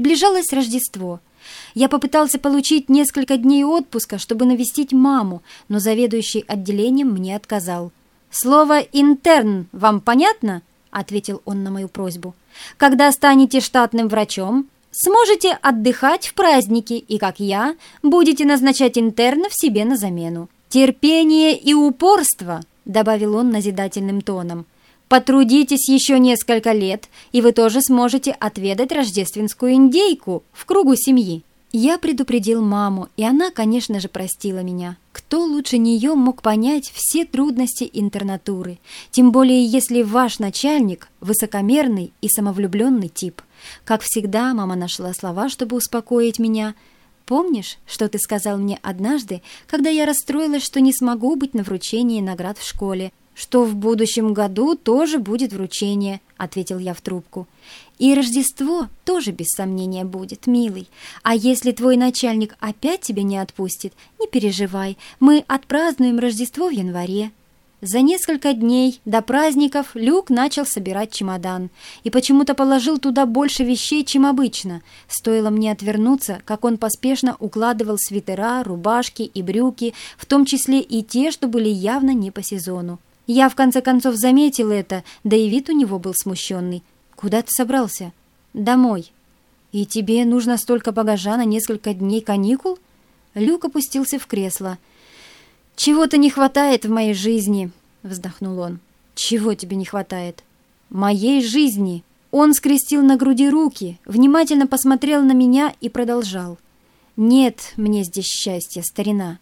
Приближалось Рождество. Я попытался получить несколько дней отпуска, чтобы навестить маму, но заведующий отделением мне отказал. «Слово «интерн» вам понятно?» — ответил он на мою просьбу. «Когда станете штатным врачом, сможете отдыхать в праздники и, как я, будете назначать интернов себе на замену. Терпение и упорство», — добавил он назидательным тоном. «Потрудитесь еще несколько лет, и вы тоже сможете отведать рождественскую индейку в кругу семьи». Я предупредил маму, и она, конечно же, простила меня. Кто лучше нее мог понять все трудности интернатуры, тем более если ваш начальник – высокомерный и самовлюбленный тип. Как всегда, мама нашла слова, чтобы успокоить меня. «Помнишь, что ты сказал мне однажды, когда я расстроилась, что не смогу быть на вручении наград в школе? Что в будущем году тоже будет вручение», — ответил я в трубку. «И Рождество тоже без сомнения будет, милый. А если твой начальник опять тебя не отпустит, не переживай, мы отпразднуем Рождество в январе». За несколько дней до праздников Люк начал собирать чемодан и почему-то положил туда больше вещей, чем обычно. Стоило мне отвернуться, как он поспешно укладывал свитера, рубашки и брюки, в том числе и те, что были явно не по сезону. Я, в конце концов, заметил это, да и вид у него был смущенный. «Куда ты собрался?» «Домой». «И тебе нужно столько багажа на несколько дней каникул?» Люк опустился в кресло. «Чего-то не хватает в моей жизни», — вздохнул он. «Чего тебе не хватает?» «Моей жизни!» Он скрестил на груди руки, внимательно посмотрел на меня и продолжал. «Нет мне здесь счастья, старина».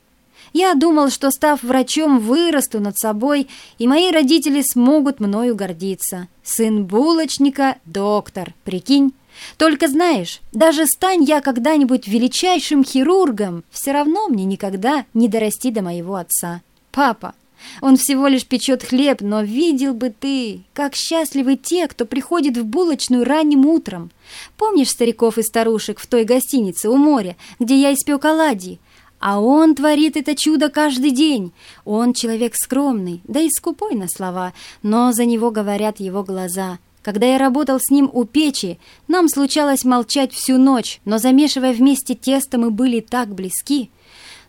Я думал, что, став врачом, вырасту над собой, и мои родители смогут мною гордиться. Сын булочника — доктор, прикинь. Только знаешь, даже стань я когда-нибудь величайшим хирургом, все равно мне никогда не дорасти до моего отца. Папа, он всего лишь печет хлеб, но видел бы ты, как счастливы те, кто приходит в булочную ранним утром. Помнишь стариков и старушек в той гостинице у моря, где я испек оладьи? А он творит это чудо каждый день. Он человек скромный, да и скупой на слова, но за него говорят его глаза. Когда я работал с ним у печи, нам случалось молчать всю ночь, но замешивая вместе тесто, мы были так близки.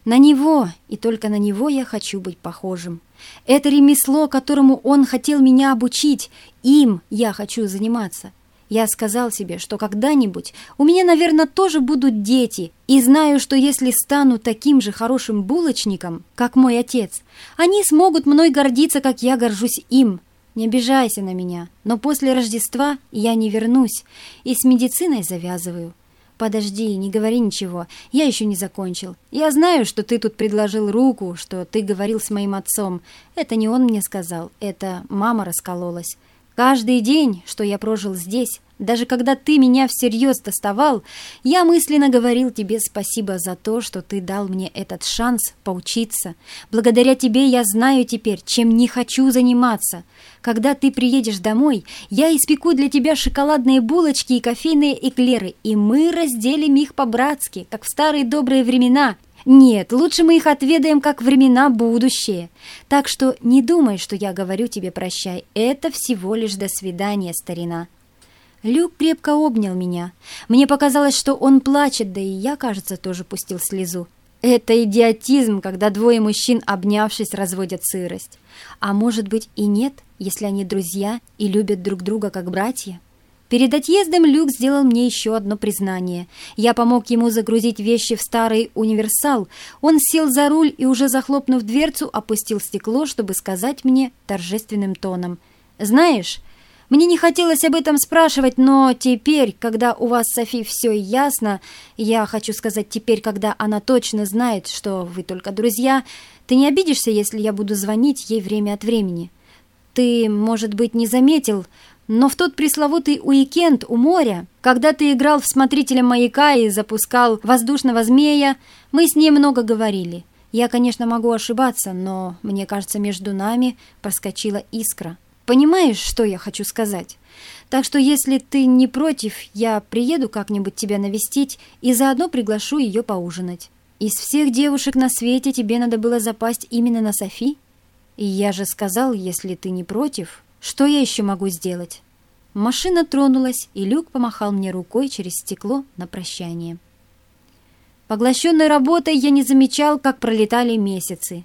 На него, и только на него я хочу быть похожим. Это ремесло, которому он хотел меня обучить, им я хочу заниматься. Я сказал себе, что когда-нибудь у меня, наверное, тоже будут дети, и знаю, что если стану таким же хорошим булочником, как мой отец, они смогут мной гордиться, как я горжусь им. Не обижайся на меня, но после Рождества я не вернусь и с медициной завязываю. Подожди, не говори ничего, я еще не закончил. Я знаю, что ты тут предложил руку, что ты говорил с моим отцом. Это не он мне сказал, это мама раскололась. Каждый день, что я прожил здесь, даже когда ты меня всерьез доставал, я мысленно говорил тебе спасибо за то, что ты дал мне этот шанс поучиться. Благодаря тебе я знаю теперь, чем не хочу заниматься. Когда ты приедешь домой, я испеку для тебя шоколадные булочки и кофейные эклеры, и мы разделим их по-братски, как в старые добрые времена, нет, лучше мы их отведаем, как времена будущее. Так что не думай, что я говорю тебе прощай. Это всего лишь до свидания, старина». Люк крепко обнял меня. Мне показалось, что он плачет, да и я, кажется, тоже пустил слезу. Это идиотизм, когда двое мужчин, обнявшись, разводят сырость. А может быть и нет, если они друзья и любят друг друга как братья? Перед отъездом Люк сделал мне еще одно признание. Я помог ему загрузить вещи в старый универсал. Он сел за руль и, уже захлопнув дверцу, опустил стекло, чтобы сказать мне торжественным тоном. «Знаешь, мне не хотелось об этом спрашивать, но теперь, когда у вас, Софи, все ясно, я хочу сказать теперь, когда она точно знает, что вы только друзья, ты не обидишься, если я буду звонить ей время от времени?» Ты, может быть, не заметил, но в тот пресловутый уикенд у моря, когда ты играл в смотрителя маяка и запускал воздушного змея, мы с ней много говорили. Я, конечно, могу ошибаться, но, мне кажется, между нами проскочила искра. Понимаешь, что я хочу сказать? Так что, если ты не против, я приеду как-нибудь тебя навестить и заодно приглашу ее поужинать. Из всех девушек на свете тебе надо было запасть именно на Софи? И я же сказал, если ты не против... Что я еще могу сделать?» Машина тронулась, и Люк помахал мне рукой через стекло на прощание. Поглощенной работой я не замечал, как пролетали месяцы.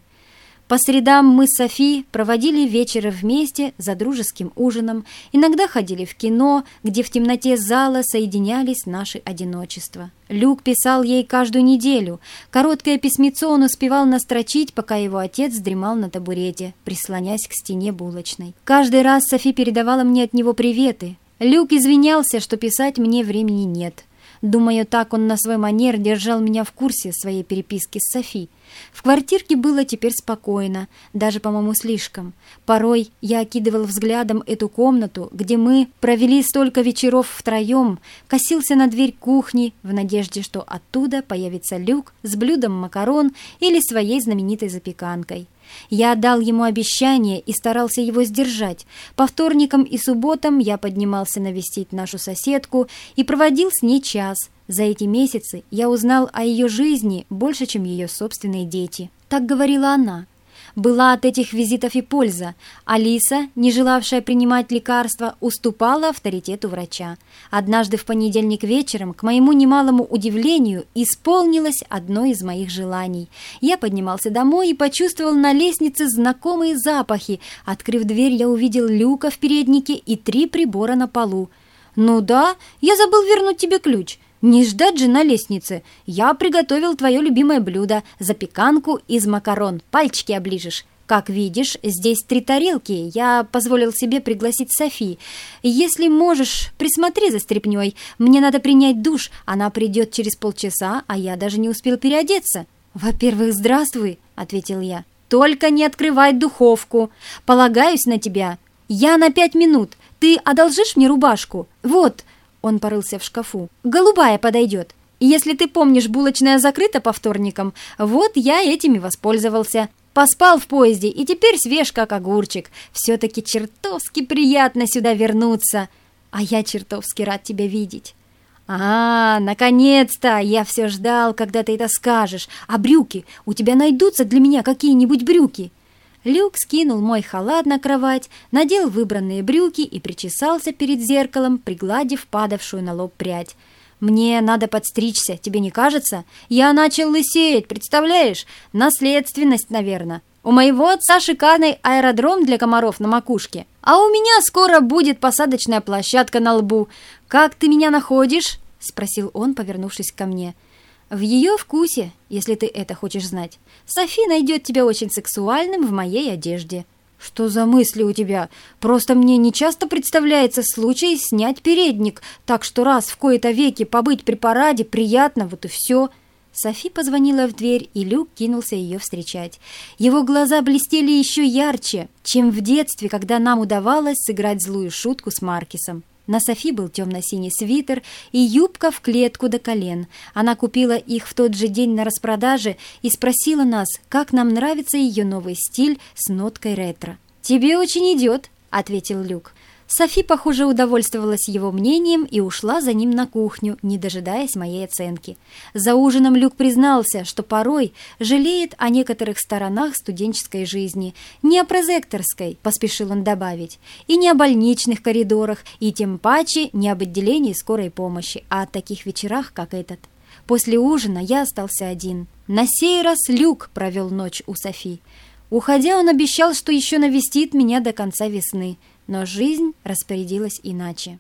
По средам мы с Софи проводили вечеры вместе за дружеским ужином, иногда ходили в кино, где в темноте зала соединялись наши одиночества. Люк писал ей каждую неделю. Короткое письмецо он успевал настрочить, пока его отец дремал на табурете, прислонясь к стене булочной. Каждый раз Софи передавала мне от него приветы. Люк извинялся, что писать мне времени нет. Думаю, так он на свой манер держал меня в курсе своей переписки с Софи. В квартирке было теперь спокойно, даже, по-моему, слишком. Порой я окидывал взглядом эту комнату, где мы провели столько вечеров втроем, косился на дверь кухни в надежде, что оттуда появится люк с блюдом макарон или своей знаменитой запеканкой. Я дал ему обещание и старался его сдержать. По вторникам и субботам я поднимался навестить нашу соседку и проводил с ней час. За эти месяцы я узнал о ее жизни больше, чем ее собственные дети. Так говорила она. Была от этих визитов и польза. Алиса, не желавшая принимать лекарства, уступала авторитету врача. Однажды в понедельник вечером, к моему немалому удивлению, исполнилось одно из моих желаний. Я поднимался домой и почувствовал на лестнице знакомые запахи. Открыв дверь, я увидел люка в переднике и три прибора на полу. «Ну да, я забыл вернуть тебе ключ. Не ждать же на лестнице. Я приготовил твое любимое блюдо – запеканку из макарон. Пальчики оближешь. Как видишь, здесь три тарелки. Я позволил себе пригласить Софи. Если можешь, присмотри за стряпнёй. Мне надо принять душ. Она придет через полчаса, а я даже не успел переодеться. Во-первых, здравствуй, ответил я. Только не открывай духовку. Полагаюсь на тебя. Я на пять минут. Ты одолжишь мне рубашку? Вот, он порылся в шкафу. «Голубая подойдет. Если ты помнишь, булочная закрыта по вторникам. Вот я этими воспользовался. Поспал в поезде и теперь свеж, как огурчик. Все-таки чертовски приятно сюда вернуться. А я чертовски рад тебя видеть». «А, наконец-то! Я все ждал, когда ты это скажешь. А брюки? У тебя найдутся для меня какие-нибудь брюки?» Люк скинул мой халат на кровать, надел выбранные брюки и причесался перед зеркалом, пригладив падавшую на лоб прядь. «Мне надо подстричься, тебе не кажется? Я начал лысеть, представляешь? Наследственность, наверное. У моего отца шикарный аэродром для комаров на макушке, а у меня скоро будет посадочная площадка на лбу. Как ты меня находишь?» — спросил он, повернувшись ко мне. В ее вкусе, если ты это хочешь знать. Софи найдет тебя очень сексуальным в моей одежде. Что за мысли у тебя? Просто мне не часто представляется случай снять передник, так что раз в кои-то веки побыть при параде приятно, вот и все. Софи позвонила в дверь, и Люк кинулся ее встречать. Его глаза блестели еще ярче, чем в детстве, когда нам удавалось сыграть злую шутку с Маркисом. На Софи был темно-синий свитер и юбка в клетку до колен. Она купила их в тот же день на распродаже и спросила нас, как нам нравится ее новый стиль с ноткой ретро. «Тебе очень идет», — ответил Люк. Софи, похоже, удовольствовалась его мнением и ушла за ним на кухню, не дожидаясь моей оценки. За ужином Люк признался, что порой жалеет о некоторых сторонах студенческой жизни, не о прозекторской, поспешил он добавить, и не о больничных коридорах, и тем паче не об отделении скорой помощи, а о таких вечерах, как этот. После ужина я остался один. На сей раз Люк провел ночь у Софи. Уходя, он обещал, что еще навестит меня до конца весны – но жизнь распорядилась иначе.